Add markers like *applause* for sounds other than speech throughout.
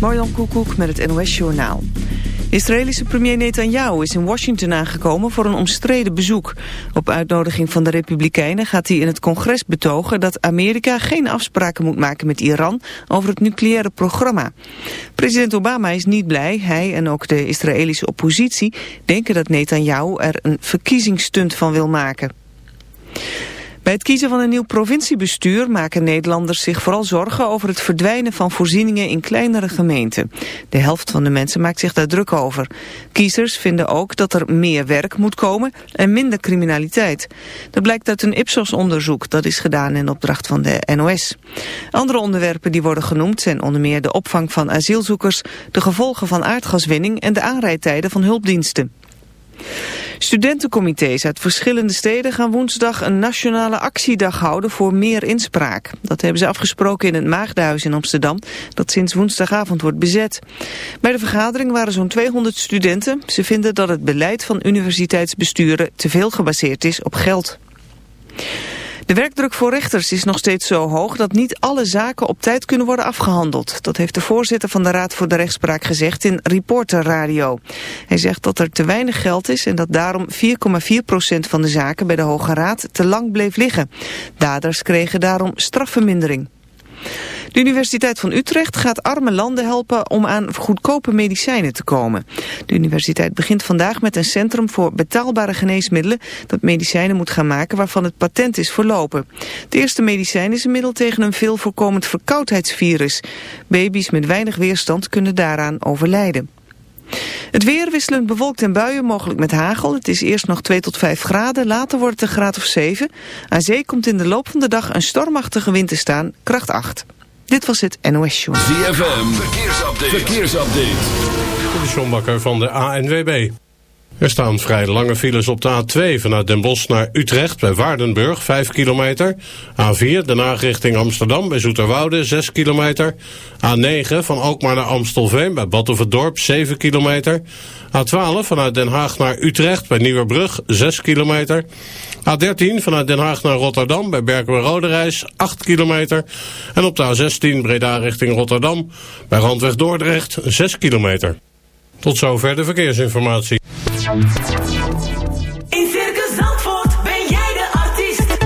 Marjan Koekoek met het NOS Journaal. Israëlische premier Netanyahu is in Washington aangekomen voor een omstreden bezoek. Op uitnodiging van de Republikeinen gaat hij in het congres betogen dat Amerika geen afspraken moet maken met Iran over het nucleaire programma. President Obama is niet blij. Hij en ook de Israëlische oppositie denken dat Netanyahu er een verkiezingsstunt van wil maken. Bij het kiezen van een nieuw provinciebestuur maken Nederlanders zich vooral zorgen over het verdwijnen van voorzieningen in kleinere gemeenten. De helft van de mensen maakt zich daar druk over. Kiezers vinden ook dat er meer werk moet komen en minder criminaliteit. Dat blijkt uit een Ipsos-onderzoek dat is gedaan in opdracht van de NOS. Andere onderwerpen die worden genoemd zijn onder meer de opvang van asielzoekers, de gevolgen van aardgaswinning en de aanrijdtijden van hulpdiensten. Studentencomité's uit verschillende steden gaan woensdag een nationale actiedag houden voor meer inspraak. Dat hebben ze afgesproken in het Maagdenhuis in Amsterdam, dat sinds woensdagavond wordt bezet. Bij de vergadering waren zo'n 200 studenten. Ze vinden dat het beleid van universiteitsbesturen te veel gebaseerd is op geld. De werkdruk voor rechters is nog steeds zo hoog dat niet alle zaken op tijd kunnen worden afgehandeld. Dat heeft de voorzitter van de Raad voor de Rechtspraak gezegd in Reporter Radio. Hij zegt dat er te weinig geld is en dat daarom 4,4% van de zaken bij de Hoge Raad te lang bleef liggen. Daders kregen daarom strafvermindering. De Universiteit van Utrecht gaat arme landen helpen om aan goedkope medicijnen te komen. De universiteit begint vandaag met een centrum voor betaalbare geneesmiddelen dat medicijnen moet gaan maken waarvan het patent is verlopen. Het eerste medicijn is een middel tegen een veel voorkomend verkoudheidsvirus. Baby's met weinig weerstand kunnen daaraan overlijden. Het weer wisselend bewolkt en buien, mogelijk met hagel. Het is eerst nog 2 tot 5 graden, later wordt het een graad of 7. Aan zee komt in de loop van de dag een stormachtige wind te staan, kracht 8. Dit was het NOS Show. ZFM, verkeersupdate. verkeersupdate. De Sjombakker van de ANWB. Er staan vrij lange files op de A2 vanuit Den Bosch naar Utrecht bij Waardenburg, 5 kilometer. A4 de Haag richting Amsterdam bij Zoeterwoude, 6 kilometer. A9 van Alkmaar naar Amstelveen bij Battenverdorp, 7 kilometer. A12 vanuit Den Haag naar Utrecht bij Nieuwerbrug, 6 kilometer. A13 vanuit Den Haag naar Rotterdam bij Berken-Roderijs, 8 kilometer. En op de A16 Breda richting Rotterdam bij Randweg Dordrecht, 6 kilometer. Tot zover de verkeersinformatie. In Circus Zandvoort ben jij de artiest.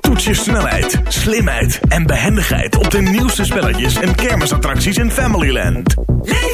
Toets je snelheid, slimheid en behendigheid op de nieuwste spelletjes en kermisattracties in Familyland. Leef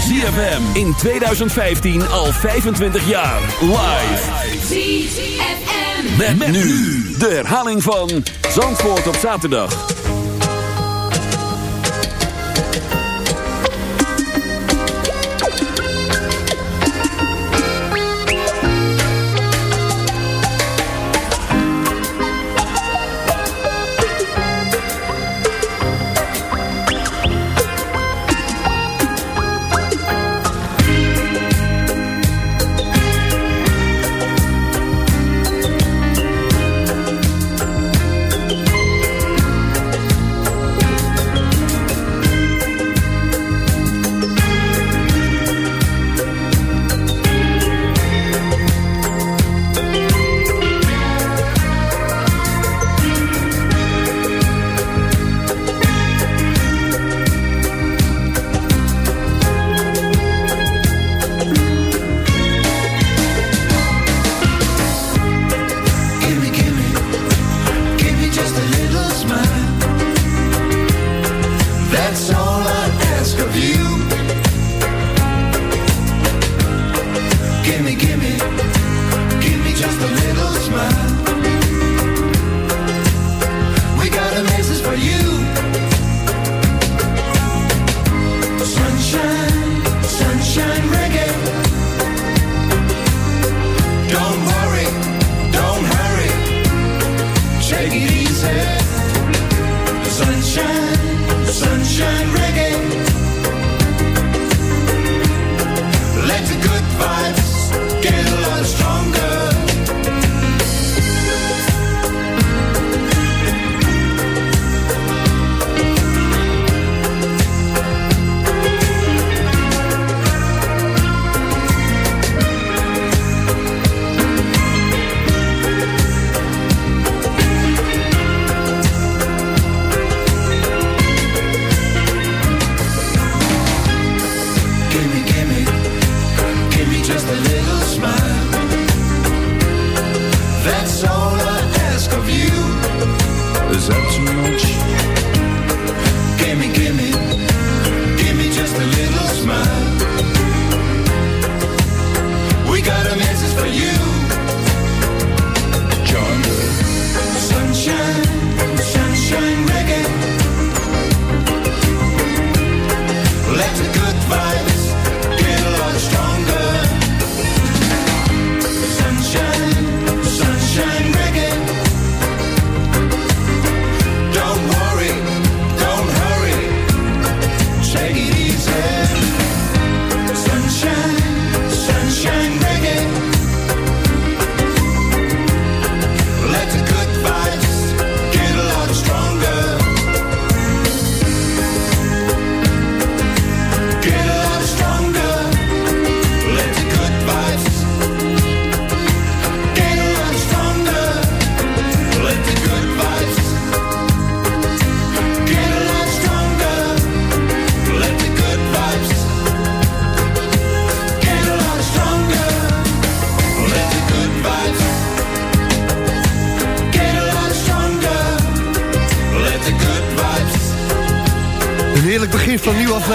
ZFM in 2015 al 25 jaar. Live. ZFM. Met, met nu de herhaling van Zandvoort op zaterdag.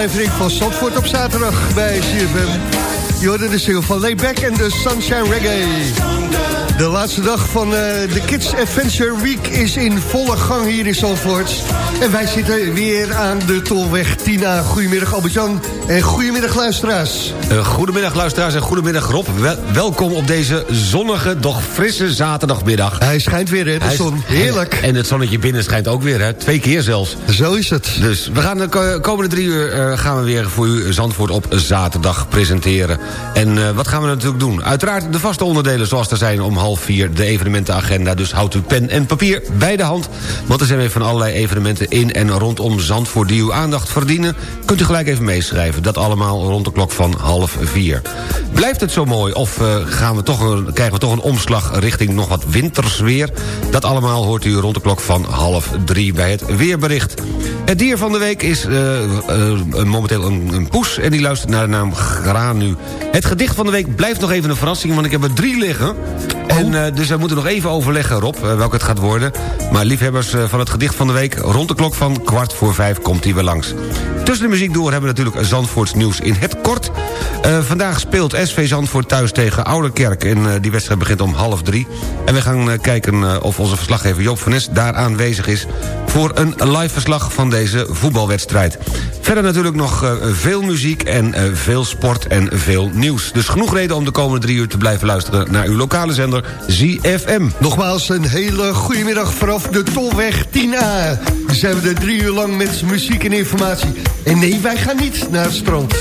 Aflevering van Zandvoort op zaterdag bij CFM. Je hoorde de single van Layback en de Sunshine Reggae. De laatste dag van eh, de Kids Adventure Week is in volle gang hier in Zandvoort. En wij zitten weer aan de Tolweg Tina. Goedemiddag Albert-Jan en goedemiddag luisteraars. Uh, goedemiddag luisteraars en goedemiddag Rob. Wel- welkom op deze zonnige, doch frisse zaterdagmiddag. Hij schijnt weer, hè, de Hij- zon. Heerlijk. En het zonnetje binnen schijnt ook weer, hè? twee keer zelfs. Zo is het. Dus we gaan de ko- komende drie uur eh, gaan we weer voor u Zandvoort op zaterdag presenteren. En eh, wat gaan we natuurlijk doen? Uiteraard de vaste onderdelen zoals er zijn om half vier de evenementenagenda. Dus houdt u pen en papier bij de hand. Want er zijn weer van allerlei evenementen in en rondom Zandvoort die uw aandacht verdienen. Kunt u gelijk even meeschrijven. Dat allemaal rond de klok van half vier. Blijft het zo mooi of eh, gaan we toch een, krijgen we toch een omslag richting nog wat wintersweer? Dat allemaal hoort u rond de klok van half drie bij het weerbericht. Het dier van de week is eh, eh, momenteel een, een poes en die luistert naar de naam Granu. Het gedicht van de week blijft nog even een verrassing, want ik heb er drie liggen. En, eh, dus we moeten nog even overleggen, Rob, eh, welke het gaat worden. Maar liefhebbers eh, van het gedicht van de week... rond de klok van kwart voor vijf komt hij weer langs. Tussen de muziek door hebben we natuurlijk Zandvoorts nieuws in het kort. Vandaag speelt SV Zandvoort thuis tegen Ouderkerk... en die wedstrijd begint om half drie. En we gaan kijken of onze verslaggever Joop van Nes daar aanwezig is... voor een live verslag van deze voetbalwedstrijd. Verder natuurlijk nog veel muziek en veel sport en veel nieuws. Dus genoeg reden om de komende drie uur te blijven luisteren... naar uw lokale zender ZFM. Nogmaals een hele goede middag vanaf de Tolweg 10A. We zijn we er drie uur lang met muziek en informatie. En nee, wij gaan niet naar het strand.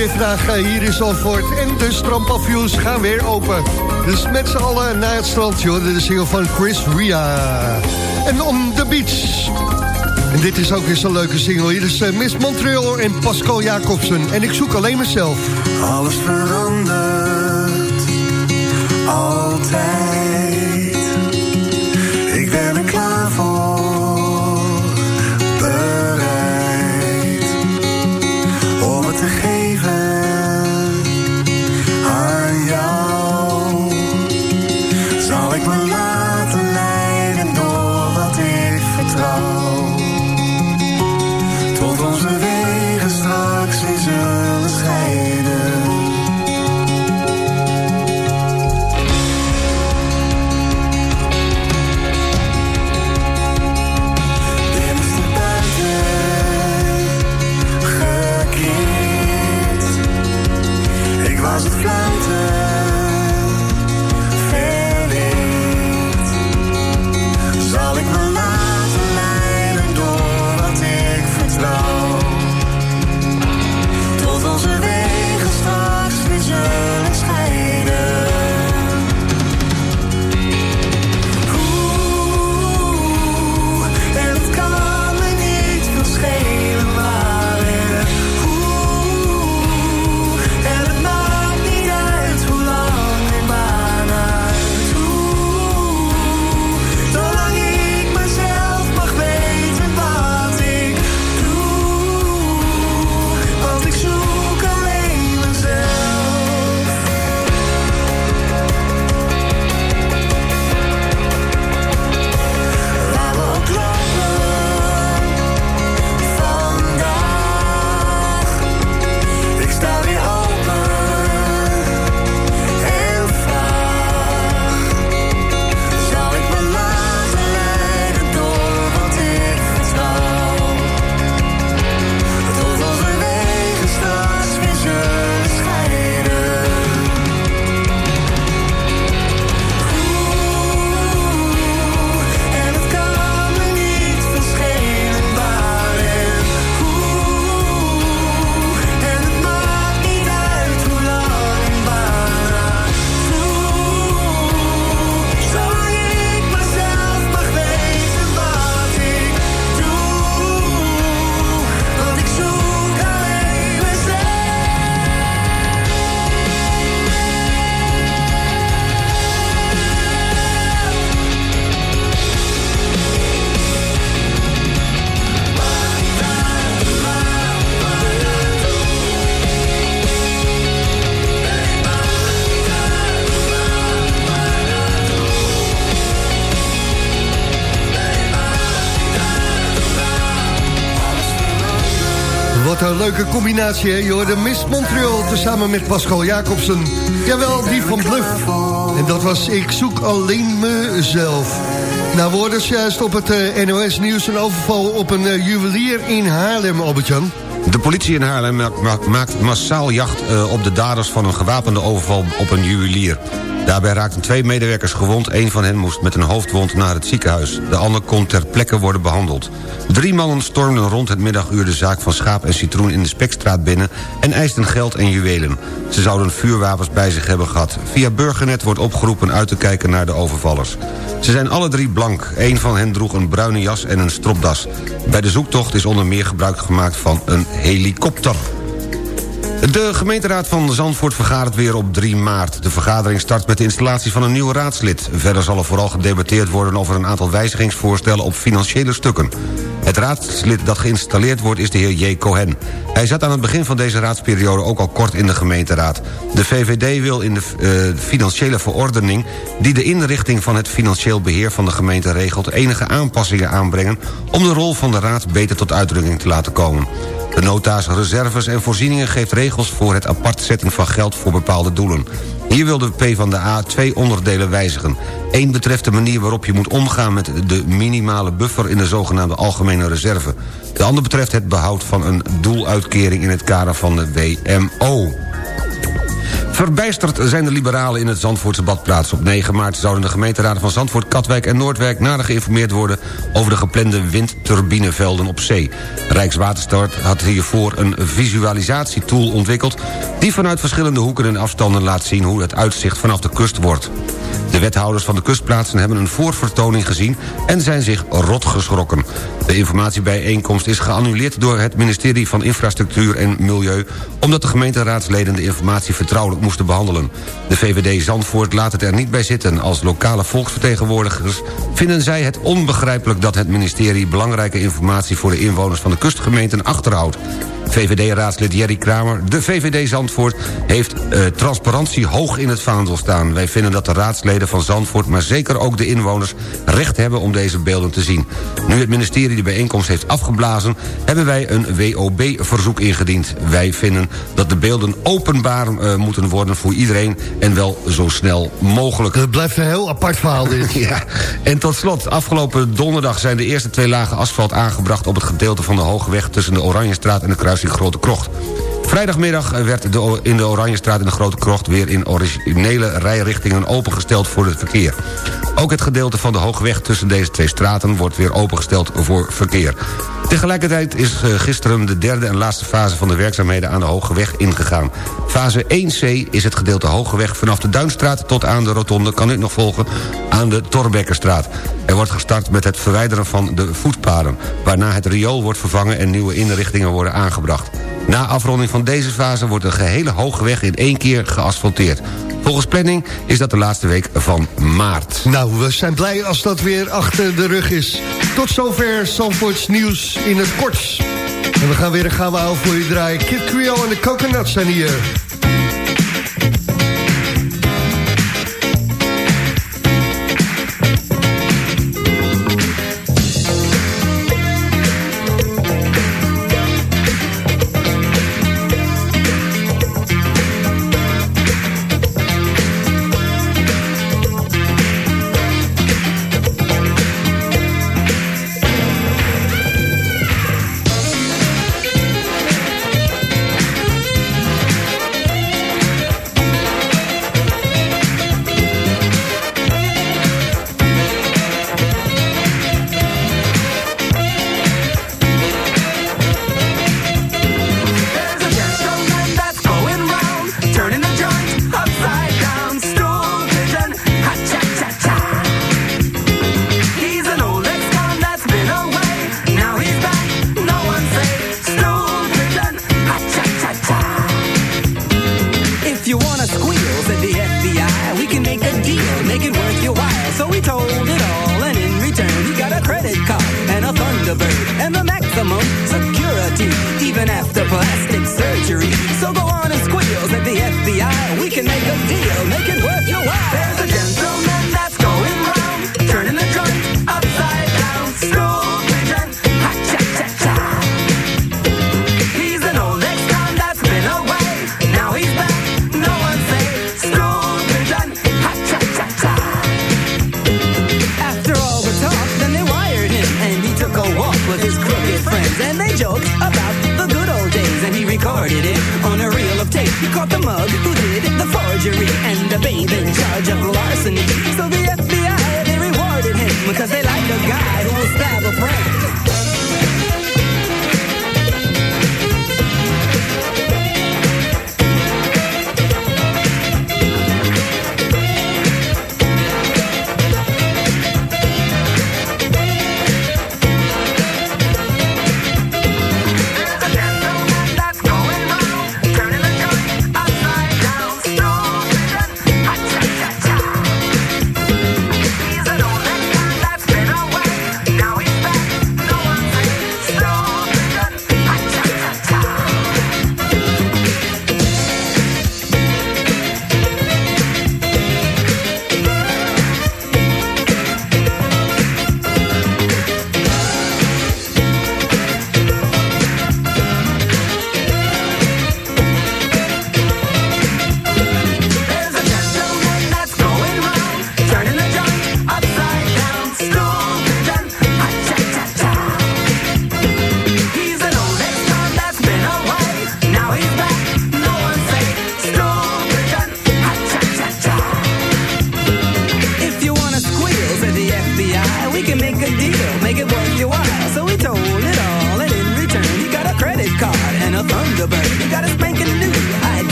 Weer vandaag eh, hier in Zandvoort. En de strandpavioens gaan weer open. Dus met z'n allen naar het strand, joh. De single van Chris Ria. En on the beach. En dit is ook weer zo'n leuke single. Hier is eh, Miss Montreal en Pascal Jacobsen. En ik zoek alleen mezelf. Alles verandert, altijd. Leuke combinatie, hè? Je hoorde Miss Montreal tezamen met Pascal Jacobsen. Jawel, die van Bluff. En dat was Ik zoek alleen mezelf. Nou, woorden juist op het eh, NOS-nieuws een overval op een eh, juwelier in Haarlem, Albert-Jan. De politie in Haarlem ma- ma- maakt massaal jacht eh, op de daders van een gewapende overval op een juwelier. Daarbij raakten twee medewerkers gewond. Een van hen moest met een hoofdwond naar het ziekenhuis. De ander kon ter plekke worden behandeld. Drie mannen stormden rond het middaguur de zaak van Schaap en Citroen in de Spekstraat binnen... en eisten geld en juwelen. Ze zouden vuurwapens bij zich hebben gehad. Via Burgernet wordt opgeroepen uit te kijken naar de overvallers. Ze zijn alle drie blank. Een van hen droeg een bruine jas en een stropdas. Bij de zoektocht is onder meer gebruik gemaakt van een helikopter. De gemeenteraad van Zandvoort vergadert weer op 3 maart. De vergadering start met de installatie van een nieuw raadslid. Verder zal er vooral gedebatteerd worden over een aantal wijzigingsvoorstellen op financiële stukken. Het raadslid dat geïnstalleerd wordt is de heer J. Cohen. Hij zat aan het begin van deze raadsperiode ook al kort in de gemeenteraad. De VVD wil in de eh, financiële verordening... die de inrichting van het financieel beheer van de gemeente regelt... enige aanpassingen aanbrengen om de rol van de raad beter tot uitdrukking te laten komen. De nota's reserves en voorzieningen geeft regels voor het apart zetten van geld voor bepaalde doelen. Hier wil de PvdA twee onderdelen wijzigen. Eén betreft de manier waarop je moet omgaan met de minimale buffer in de zogenaamde algemene reserve. De ander betreft het behoud van een doeluitkering in het kader van de WMO. Verbijsterd zijn de liberalen in het Zandvoortse badplaats. Op 9 maart zouden de gemeenteraden van Zandvoort, Katwijk en Noordwijk... nader geïnformeerd worden over de geplande windturbinevelden op zee. Rijkswaterstaat had hiervoor een visualisatietool ontwikkeld... die vanuit verschillende hoeken en afstanden laat zien... hoe het uitzicht vanaf de kust wordt. De wethouders van de kustplaatsen hebben een voorvertoning gezien... en zijn zich rot geschrokken. De informatiebijeenkomst is geannuleerd door het ministerie van Infrastructuur en Milieu... omdat de gemeenteraadsleden de informatie vertrouwelijk behandelen. De VVD Zandvoort laat het er niet bij zitten. Als lokale volksvertegenwoordigers vinden zij het onbegrijpelijk... dat het ministerie belangrijke informatie voor de inwoners van de kustgemeenten achterhoudt. VVD-raadslid Jerry Kramer, de VVD Zandvoort... heeft eh, transparantie hoog in het vaandel staan. Wij vinden dat de raadsleden van Zandvoort... maar zeker ook de inwoners recht hebben om deze beelden te zien. Nu het ministerie de bijeenkomst heeft afgeblazen... hebben wij een WOB-verzoek ingediend. Wij vinden dat de beelden openbaar eh, moeten worden voor iedereen... en wel zo snel mogelijk. Het blijft een heel apart verhaal dit. *laughs* Ja, en tot slot, afgelopen donderdag zijn de eerste twee lagen asfalt aangebracht... op het gedeelte van de Hoge Tussen de Oranjestraat en de kruising Grote Krocht. Vrijdagmiddag werd de, in de Oranjestraat en de Grote Krocht... weer in originele rijrichtingen opengesteld voor het verkeer. Ook het gedeelte van de Hoogweg tussen deze twee straten... wordt weer opengesteld voor verkeer. Tegelijkertijd is eh, gisteren de derde en laatste fase van de werkzaamheden aan de Hogeweg ingegaan. Fase 1C is het gedeelte Hogeweg vanaf de Duinstraat tot aan de rotonde... kan u nog volgen aan de Torbekkerstraat. Er wordt gestart met het verwijderen van de voetpaden... waarna het riool wordt vervangen en nieuwe inrichtingen worden aangebracht. Na afronding van deze fase wordt de gehele Hogeweg in één keer geasfalteerd. Volgens planning is dat de laatste week van maart. Nou, we zijn blij als dat weer achter de rug is. Tot zover Zandvoorts nieuws in het kort. En we gaan weer een gaan we voor je draaien. Kid Creole en de Coconuts zijn hier.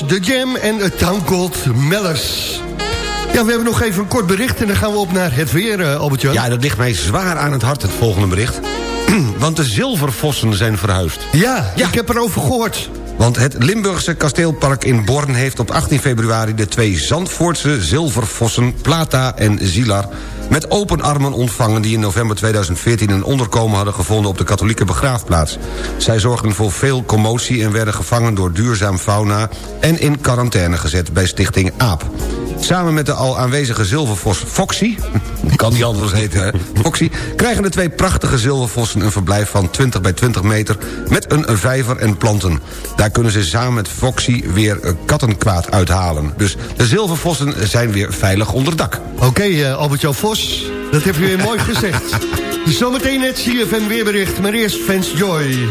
Was The Jam en het Town Called Mellers. Ja, we hebben nog even een kort bericht en dan gaan we op naar het weer, eh, Albert-Jan. Ja, dat ligt mij zwaar aan het hart, het volgende bericht. *clears throat* Want de zilvervossen zijn verhuisd. Ja, Ja. ik heb erover gehoord. Want het Limburgse kasteelpark in Born heeft op 18 februari... de twee Zandvoortse zilvervossen Plata en Zilar... met open armen ontvangen die in november 2014... een onderkomen hadden gevonden op de katholieke begraafplaats. Zij zorgden voor veel commotie en werden gevangen door duurzaam fauna... en in quarantaine gezet bij stichting AAP. Samen met de al aanwezige zilvervos Foxy... *laughs* kan niet anders heten, hè? Foxy... krijgen de twee prachtige zilvervossen een verblijf van 20 bij 20 meter... met een vijver en planten. Daar kunnen ze samen met Foxy weer eh, kattenkwaad uithalen. Dus de zilvervossen zijn weer veilig onder dak. Oké, eh, Albert-Jan Vos, dat heb je weer mooi gezegd. *laughs* Zometeen het CFM weerbericht, maar eerst Fans Joy.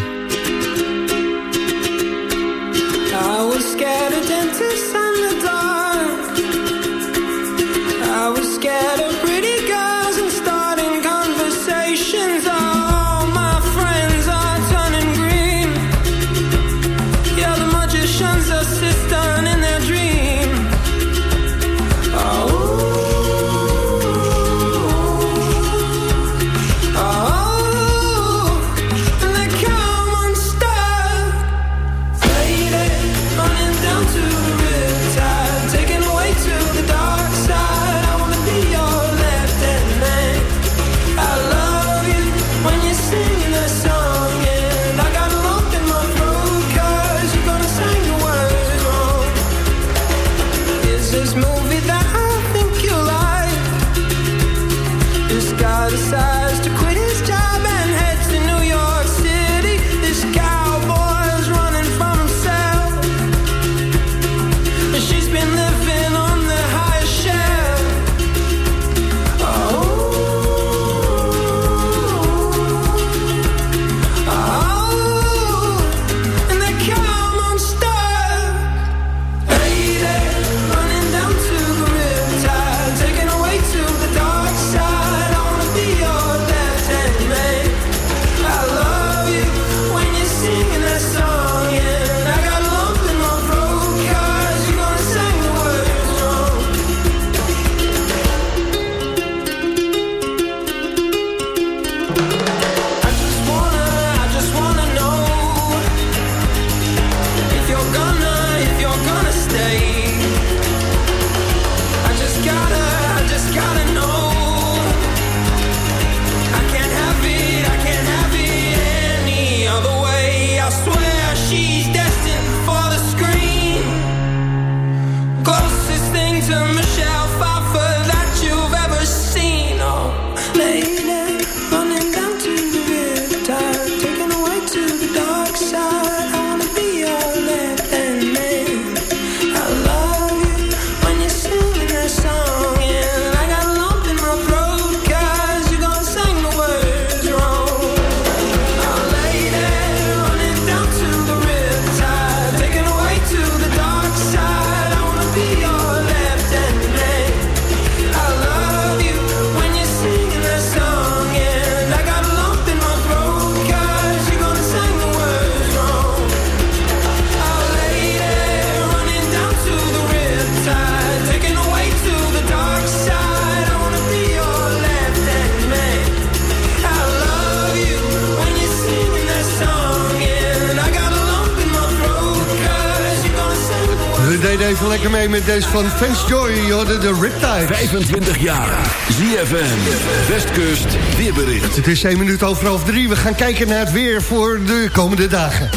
Deze van Fans Joy. Je hoorde de Riptide. 25 jaar. ZFM. Westkust. Weerbericht. Het is 1 minuut over half drie. We gaan kijken naar het weer voor de komende dagen.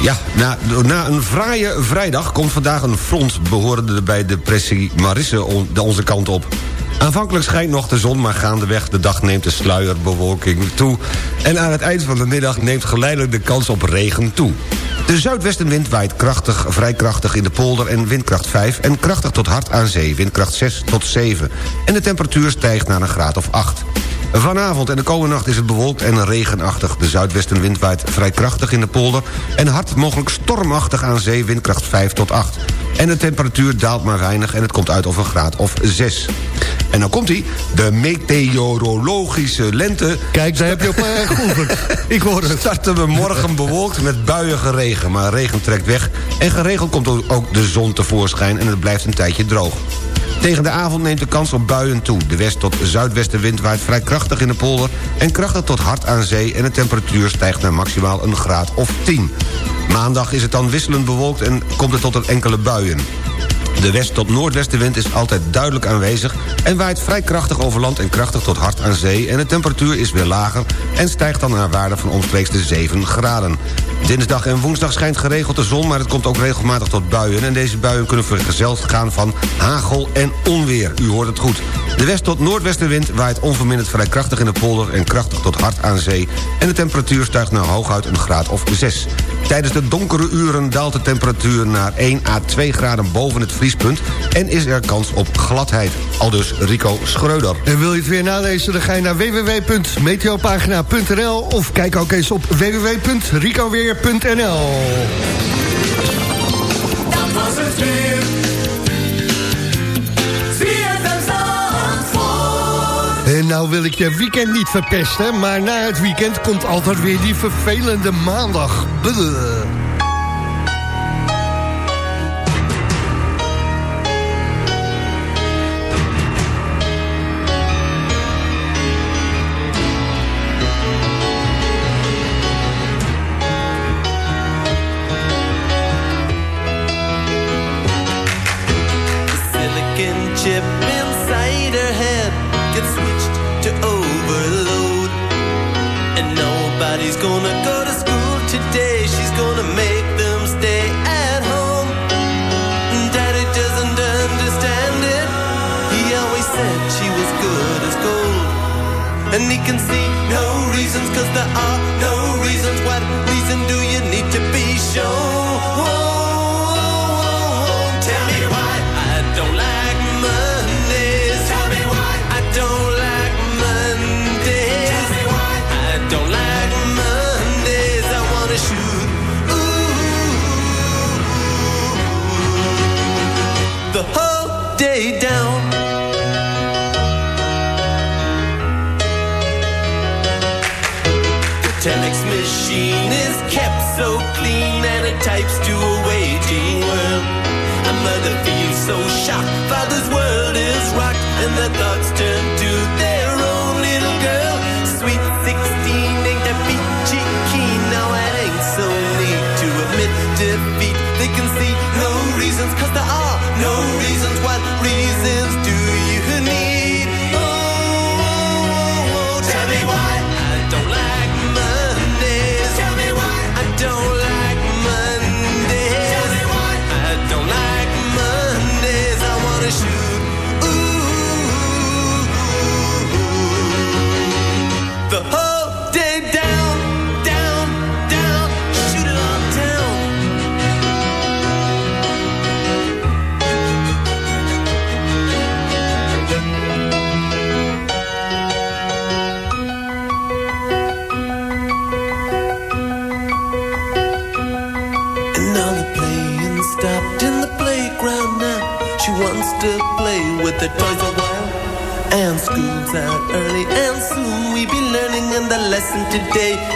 Ja, na, na een fraaie vrijdag komt vandaag een front... behorende bij depressie Marisse on- de onze kant op. Aanvankelijk schijnt nog de zon, maar gaandeweg de dag neemt de sluierbewolking toe. En aan het eind van de middag neemt geleidelijk de kans op regen toe. De zuidwestenwind waait krachtig, vrij krachtig in de polder en windkracht 5... en krachtig tot hard aan zee, windkracht 6 tot 7. En de temperatuur stijgt naar een graad of 8. Vanavond en de komende nacht is het bewolkt en regenachtig. De zuidwestenwind waait vrij krachtig in de polder... en hard mogelijk stormachtig aan zee, windkracht 5 tot 8. En de temperatuur daalt maar weinig en het komt uit op een graad of 6. En dan komt hij, de meteorologische lente... Kijk, daar heb je op uh, geoefend. *laughs* Ik hoor het. starten we morgen bewolkt met buiige regen. Maar regen trekt weg en geregeld komt ook de zon tevoorschijn... en het blijft een tijdje droog. Tegen de avond neemt de kans op buien toe. De west- tot zuidwestenwind waait vrij krachtig in de polder... en krachtig tot hard aan zee en de temperatuur stijgt naar maximaal een graad of 10. Maandag is het dan wisselend bewolkt en komt het tot een enkele buien. De west- tot noordwestenwind is altijd duidelijk aanwezig... en waait vrij krachtig over land en krachtig tot hard aan zee... en de temperatuur is weer lager en stijgt dan naar waarde van omstreeks de 7 graden. Dinsdag en woensdag schijnt geregeld de zon... maar het komt ook regelmatig tot buien... en deze buien kunnen vergezeld gaan van hagel en onweer. U hoort het goed. De west- tot noordwestenwind waait onverminderd vrij krachtig in de polder... en krachtig tot hard aan zee... en de temperatuur stijgt naar hooguit een graad of 6. Tijdens de donkere uren daalt de temperatuur naar 1 à 2 graden boven het vriespunt... en is er kans op gladheid. Aldus Rico Schreuder. En wil je het weer nalezen, dan ga je naar www.meteopagina.nl of kijk ook eens op www.ricoweer.nl Dat was het weer. Nou wil ik je weekend niet verpesten, maar na het weekend komt altijd weer die vervelende maandag. Today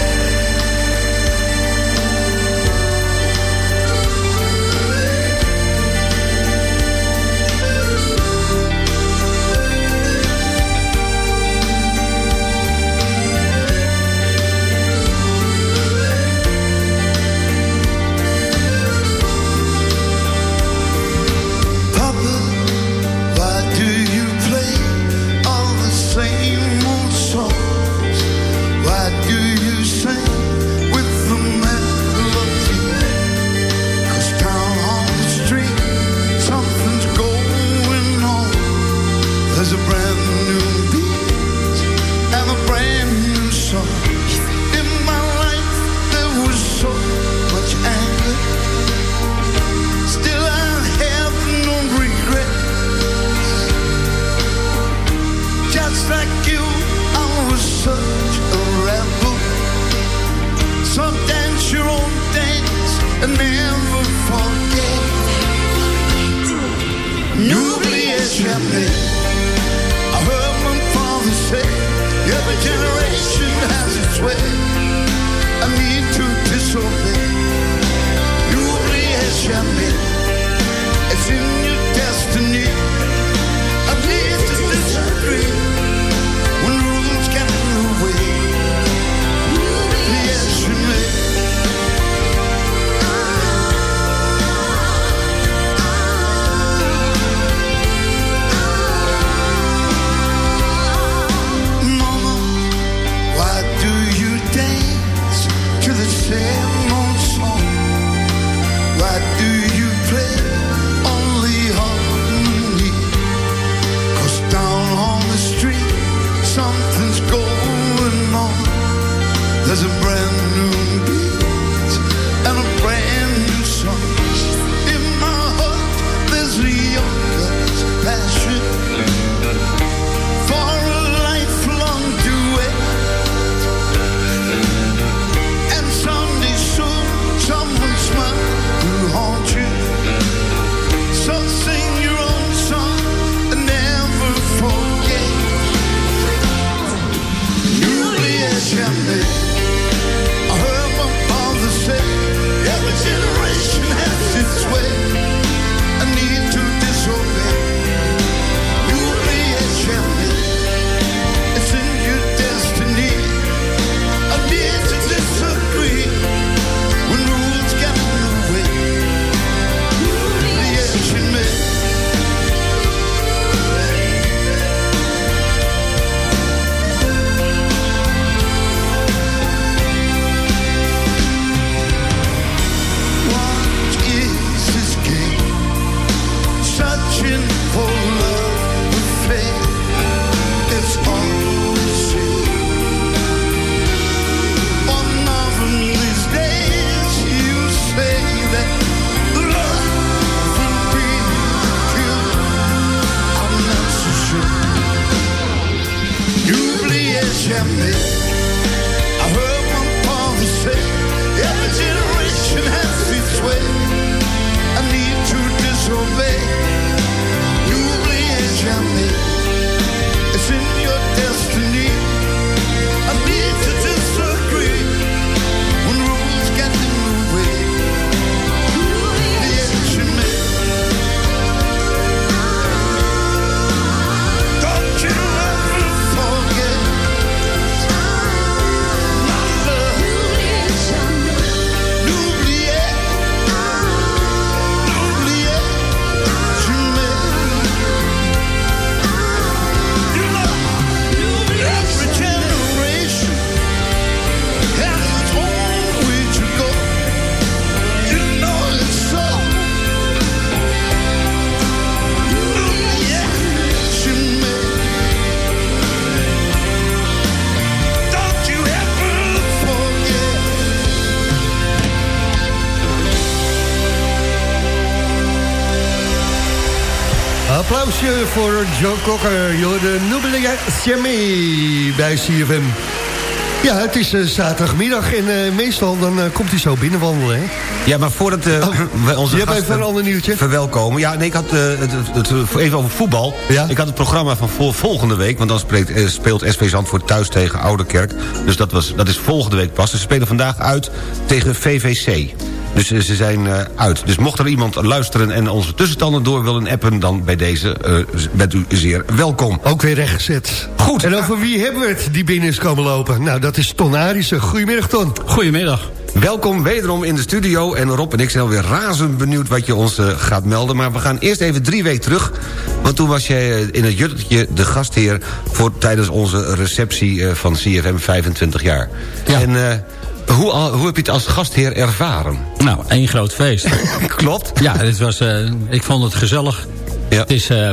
Voor Joe Cocker. De Nubile Siami bij CFM. Ja, het is eh, zaterdagmiddag en eh, meestal dan eh, komt hij zo binnenwandelen, hè? Ja, maar voordat eh, *laughs* we onze je hebt gasten even een ander nieuwtje? verwelkomen... Ja, nee, ik had het, het, het- even over voetbal. Ja? Ik had het programma van vol- volgende week... want dan spreekt, speelt SV Zandvoort thuis tegen Ouderkerk. Dus dat, was, dat is volgende week pas. Ze spelen vandaag uit tegen VVC. Dus ze zijn eh, uit. Dus mocht er iemand luisteren en onze tussenstanden door willen appen... dan bij deze eh, bent u zeer welkom. Ook weer rechtgezet. Goed. En over wie hebben we het die binnen is komen lopen? Nou, dat is Ton Arissen. Goedemiddag, Ton. Goedemiddag. Welkom wederom in de studio. En Rob en ik zijn alweer razend benieuwd wat je ons eh, gaat melden. Maar we gaan eerst even drie weken terug. Want toen was jij in het Juttertje de gastheer... Voor, tijdens onze receptie eh, van CFM 25 jaar. En eh, hoe, hoe heb je het als gastheer ervaren? Nou, één groot feest. *laughs* Klopt. Ja, dit was, eh, ik vond het gezellig. Ja. Het is, eh,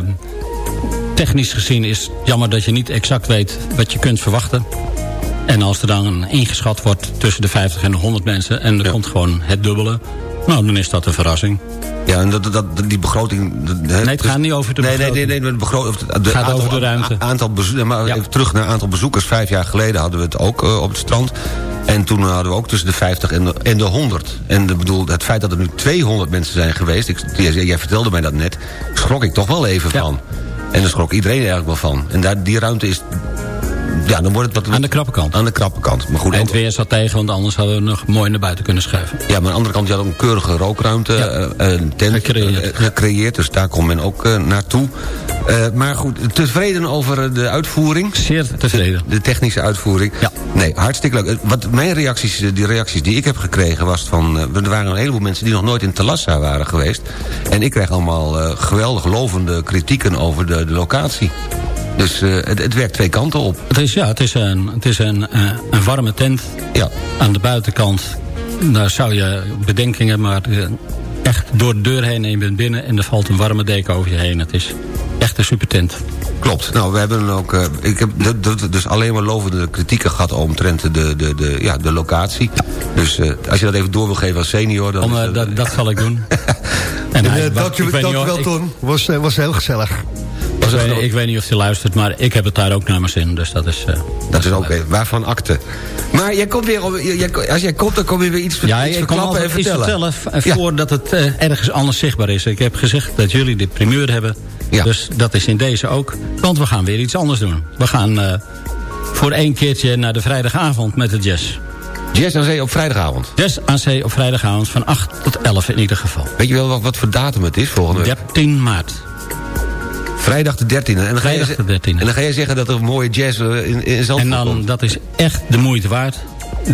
technisch gezien is het jammer dat je niet exact weet wat je kunt verwachten. En als er dan ingeschat wordt tussen de 50 en de 100 mensen... en er Ja. komt gewoon het dubbele... nou, dan is dat een verrassing. Ja, en dat, dat, die begroting... Nee, het gaat niet over de nee, nee, begroting. nee, nee, de begroting. Het gaat over de ruimte. Aantal maar Ja. even terug naar aantal bezoekers. Vijf jaar geleden hadden we het ook eh, op het strand. En toen hadden we ook tussen de 50 en de, en de 100. En de, bedoel, het feit dat er nu 200 mensen zijn geweest... Ik, jij, jij vertelde mij dat net, schrok ik toch wel even Ja. van. En daar schrok iedereen eigenlijk wel van. En daar, die ruimte is... Ja, dan wordt het wat... Aan de krappe kant. Aan de krappe kant. Maar goed, En het weer zat tegen, want anders hadden we nog mooi naar buiten kunnen schuiven. ja, maar aan de andere kant, je had ook een keurige rookruimte, Ja. eh, een tent Gecreëerd. eh, gecreëerd. Dus daar kon men ook eh, naartoe. Eh, maar goed, tevreden over eh, de uitvoering? Zeer tevreden. De technische uitvoering? Ja. Nee, hartstikke leuk. Eh, Wat mijn reacties, eh, die reacties die ik heb gekregen was van... eh, er waren een heleboel mensen die nog nooit in Talassa waren geweest. En ik kreeg allemaal eh, geweldig lovende kritieken over de, de locatie. Dus eh, het, het werkt twee kanten op. Het is, ja, het is een, het is een, eh, een warme tent. Ja. Aan de buitenkant, daar zou je bedenkingen... maar eh, echt door de deur heen en je bent binnen... en er valt een warme deken over je heen. Het is echt een super tent. Klopt. Nou, we hebben ook. eh, ik heb dus alleen maar lovende kritieken gehad omtrent de, de, de, ja, de locatie. Dus eh, als je dat even door wil geven als senior, dan. Om, eh, dat, dat zal ik doen. *laughs* En, hij- wat- dank je ik dank wel, Ton. Was, was heel gezellig. Ik weet, ik weet niet of hij luistert, maar ik heb het daar ook naar mijn zin. Dus dat is... eh, dat is ook weer. Waarvan akte. Maar jij komt weer. op- jij- als jij komt, dan kom je weer iets, Ja, iets ik kan verklappen en altijd iets vertellen. vertellen voordat het eh, ergens anders zichtbaar is. Ik heb gezegd dat jullie de primeur hebben. Ja. Dus dat is in deze ook. Want we gaan weer iets anders doen. We gaan eh, voor één keertje naar de vrijdagavond met de jazz. Jazz aan Zee op vrijdagavond. Jazz aan zee op vrijdagavond van 8 tot 11 in ieder geval. Weet je wel wat, wat voor datum het is volgende week? 13 maart. Vrijdag de 13e. En dan, ga je, Vrijdag de 13e. en dan ga je zeggen dat er mooie jazz eh, in, in En dan, komt. dat is echt de moeite waard.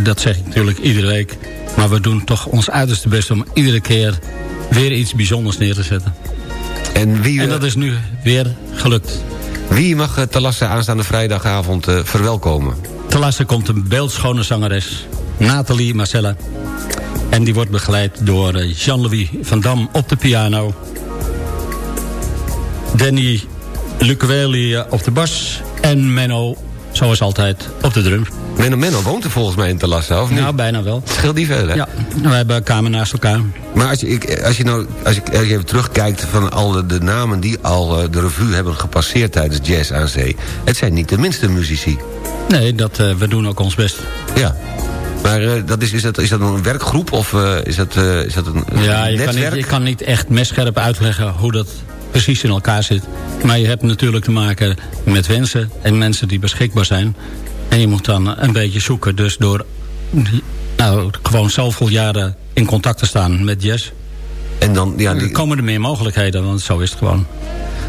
Dat zeg ik natuurlijk iedere week. Maar we doen toch ons uiterste best om iedere keer weer iets bijzonders neer te zetten. En wie, En eh, dat is nu weer gelukt. wie mag uh, Talassa aanstaande vrijdagavond eh, verwelkomen? Laatste komt een beeldschone zangeres, Nathalie Marcella. En die wordt begeleid door eh, Jean-Louis van Dam op de piano. Danny Lucueli op de bas. En Menno, zoals altijd, op de drum. Menno Menno woont er volgens mij in Talassa, of niet? Nou, bijna wel. Het scheelt niet veel, hè? Ja, we hebben kamer naast elkaar. Maar als je, ik, als je nou als je even terugkijkt van al de, namen die al eh, de revue hebben gepasseerd tijdens Jazz aan Zee. Het zijn niet de minste muzici. Nee, dat, eh, we doen ook ons best. Ja. Maar eh, dat is, is, dat, is dat een werkgroep of eh, is, dat, eh, is dat een, Ja, je kan, netwerk? niet, je kan niet echt messcherp uitleggen hoe dat precies in elkaar zit. Maar je hebt natuurlijk te maken met wensen en mensen die beschikbaar zijn. En je moet dan een beetje zoeken. Dus door nou, gewoon zoveel jaren in contact te staan met Jess... En dan, ja, die, komen er meer mogelijkheden, want zo is het gewoon.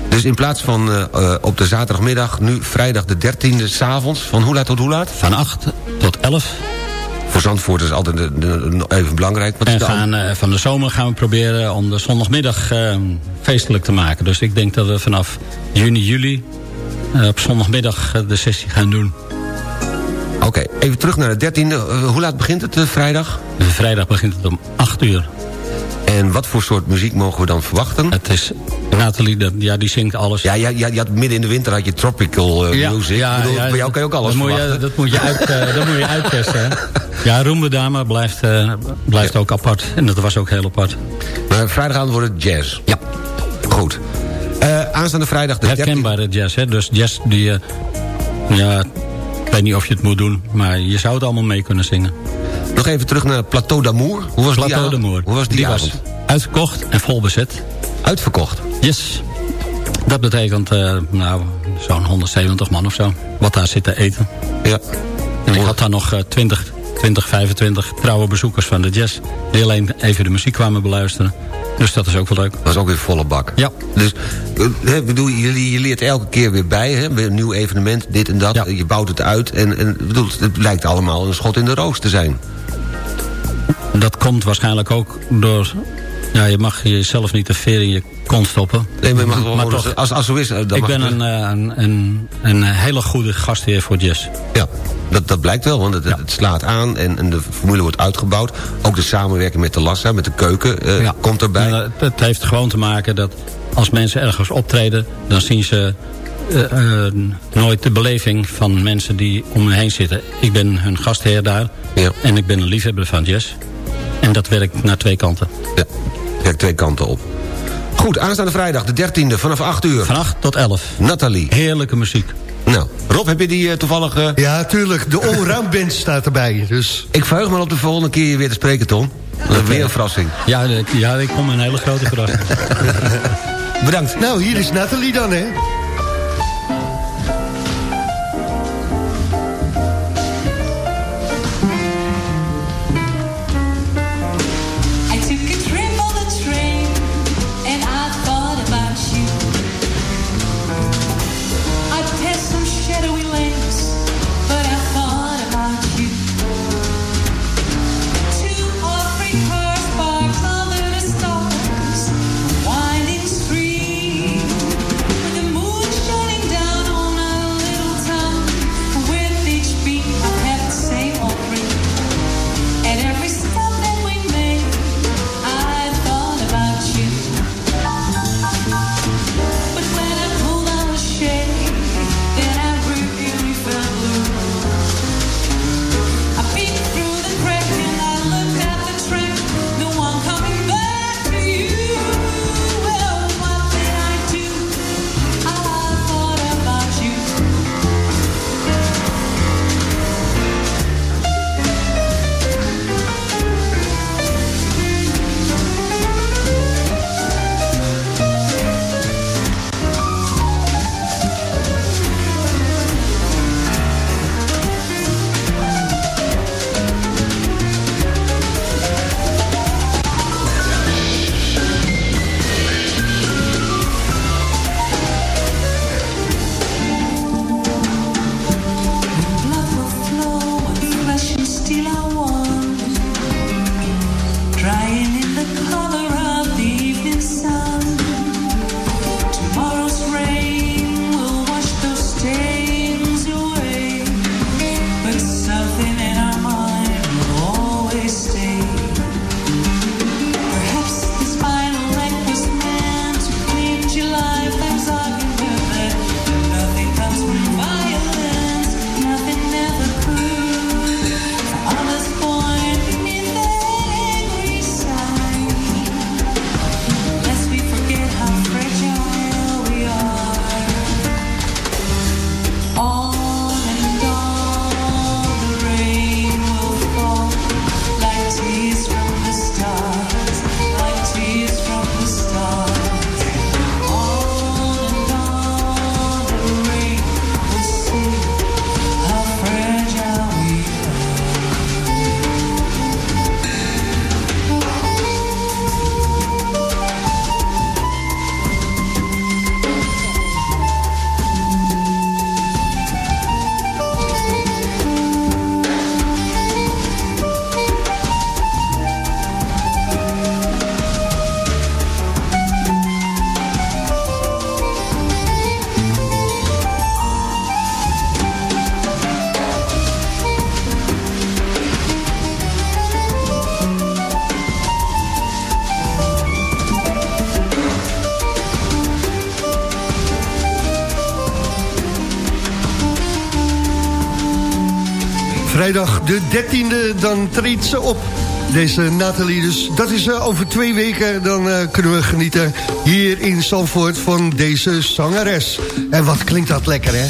dus in plaats van eh, eh, op de zaterdagmiddag, nu vrijdag de 13e, s'avonds, van hoe laat tot hoe laat? Van 8 tot 11. Voor Zandvoort is altijd even belangrijk. Wat En gaan, eh, van de zomer gaan we proberen om de zondagmiddag eh, feestelijk te maken. Dus ik denk dat we vanaf juni, juli eh, op zondagmiddag de sessie gaan doen. Oké, even terug naar de 13e. Eh, hoe laat begint het vrijdag? Vrijdag begint het om 8 uur. En wat voor soort muziek mogen we dan verwachten? Het is Nathalie, dat- ja, die zingt alles. Ja, ja, ja, had midden in de winter had je tropical eh, music. Ik bedoel, bij jou kan je ook alles dat moet je, dat moet je, uit, eh, dat moet je uittesten. Hè? *laughs* Ja, Roembe Dame blijft, eh, blijft ook apart. En dat was ook heel apart. Maar vrijdagavond wordt het jazz. Ja. Goed. Aanstaande vrijdag de 13e. Herkenbare jazz, hè? Dus jazz die... ja, ik weet niet of je het moet doen, maar je zou het allemaal mee kunnen zingen. Nog even terug naar Plateau d'Amour. Hoe was Plateau d'Amour. Hoe was die, die avond? was uitverkocht en vol bezet. Uitverkocht? Yes. Dat betekent eh, nou, zo'n 170 man of zo. Wat daar zit te eten. Ja. En ik had daar nog eh, 20, 20, 25 trouwe bezoekers van de jazz. Die alleen even de muziek kwamen beluisteren. Dus dat is ook wel leuk. Dat was ook weer volle bak. Ja. Dus eh, hè, bedoel, jullie, je leert elke keer weer bij. Hè? Weer een nieuw evenement, dit en dat. Je bouwt het uit. En, en bedoel, het lijkt allemaal een schot in de roos te zijn. Dat komt waarschijnlijk ook door... Ja, je mag jezelf niet te ver in je kont stoppen. Nee, maar, je mag gewoon- toch, als, als zo is, eh, dan ik mag ben een, eh, een, een, een hele goede gastheer voor jazz. Ja, dat, dat blijkt wel, want het, het slaat aan en, en de formule wordt uitgebouwd. Ook de samenwerking met de Lassa, met de keuken, eh, komt erbij. En, eh, het heeft gewoon te maken dat als mensen ergens optreden... dan zien ze nooit de beleving van mensen die om me heen zitten. Ik ben hun gastheer daar en ik ben een liefhebber van jazz. En dat werkt naar twee kanten. Ja, werkt twee kanten op. Goed, aanstaande vrijdag, de 13e, vanaf 8 uur. Van 8 tot 11. Nathalie. Heerlijke muziek. Nou, Rob, heb je die eh, toevallig... eh, Ja, tuurlijk. De allround band *laughs* staat erbij. Dus. Ik verheug me op de volgende keer je weer te spreken, Tom. Dat is weer een verrassing. Ja, ik- ja, ik kom een hele grote verrassing. *laughs* *laughs* Bedankt. Nou, hier is Nathalie dan, hè? De 13e, dan treedt ze op. Deze Nathalie, dus dat is eh, over twee weken. Dan eh, kunnen we genieten hier in Zandvoort van deze zangeres. En wat klinkt dat lekker, hè?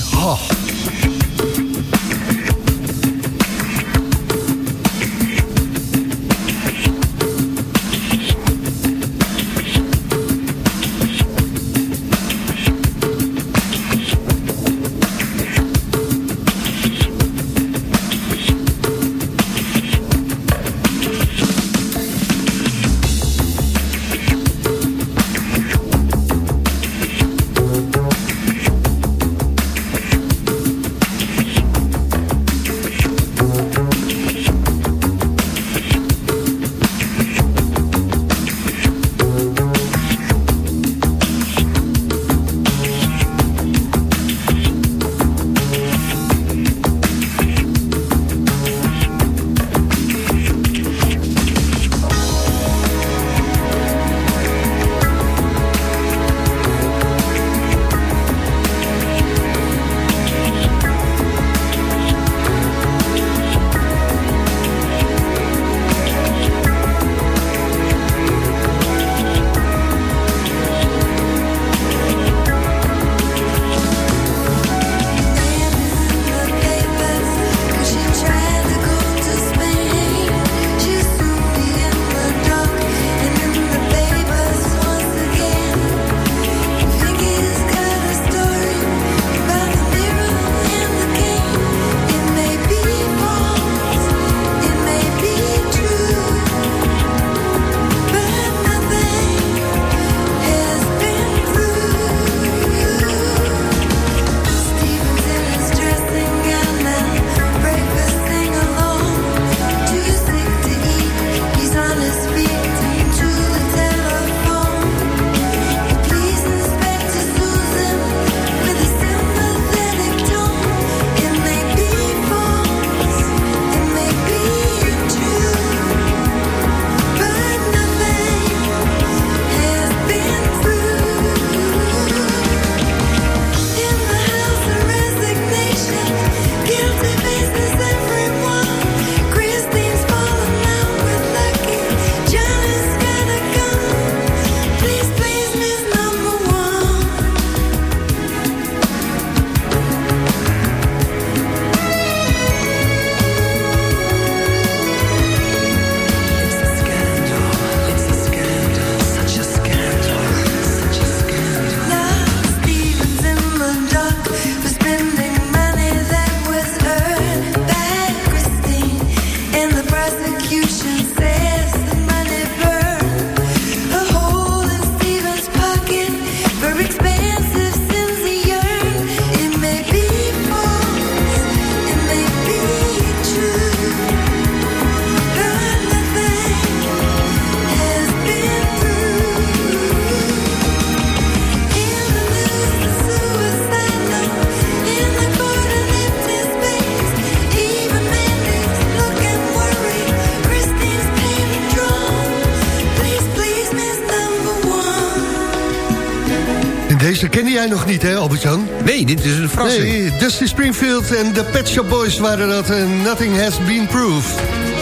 Jij nog niet, hè, Albert-Jan? Nee, dit is een verrassing. Nee, Dusty Springfield en de Pet Shop Boys waren dat. en nothing has been proved.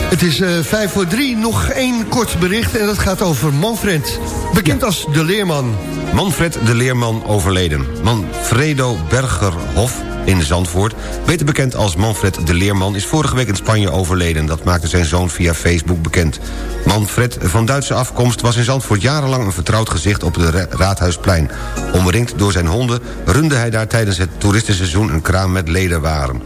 Het is eh, vijf voor drie. Nog één kort bericht en dat gaat over Manfred. Bekend als de Leerman. Manfred de Leerman overleden. Manfredo Bergerhof in Zandvoort, beter bekend als Manfred de Leerman... is vorige week in Spanje overleden. Dat maakte zijn zoon via Facebook bekend. Manfred, van Duitse afkomst, was in Zandvoort jarenlang... een vertrouwd gezicht op het Raadhuisplein. Omringd door zijn honden runde hij daar tijdens het toeristenseizoen... een kraam met lederwaren.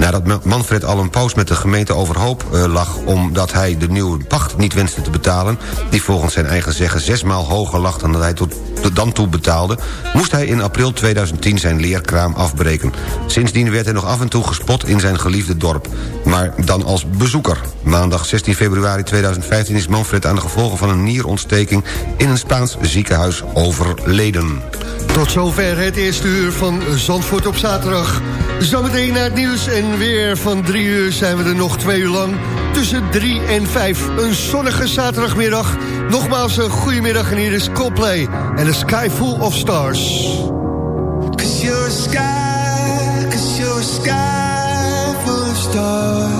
Nadat Manfred al een poos met de gemeente overhoop uh, lag... omdat hij de nieuwe pacht niet wenste te betalen... die volgens zijn eigen zeggen zesmaal hoger lag dan dat hij tot, dan toe betaalde... moest hij in april 2010 zijn leerkraam afbreken. Sindsdien werd hij nog af en toe gespot in zijn geliefde dorp. Maar dan als bezoeker. Maandag 16 februari 2015 is Manfred aan de gevolgen van een nierontsteking... in een Spaans ziekenhuis overleden. Tot zover het eerste uur van Zandvoort op zaterdag. Zometeen naar het nieuws en weer van drie uur zijn we er nog twee uur lang. Tussen drie en vijf. Een zonnige zaterdagmiddag. Nogmaals een goedemiddag en hier is Coldplay. En A Sky Full of Stars. Cause you're a sky, cause you're a sky full of stars.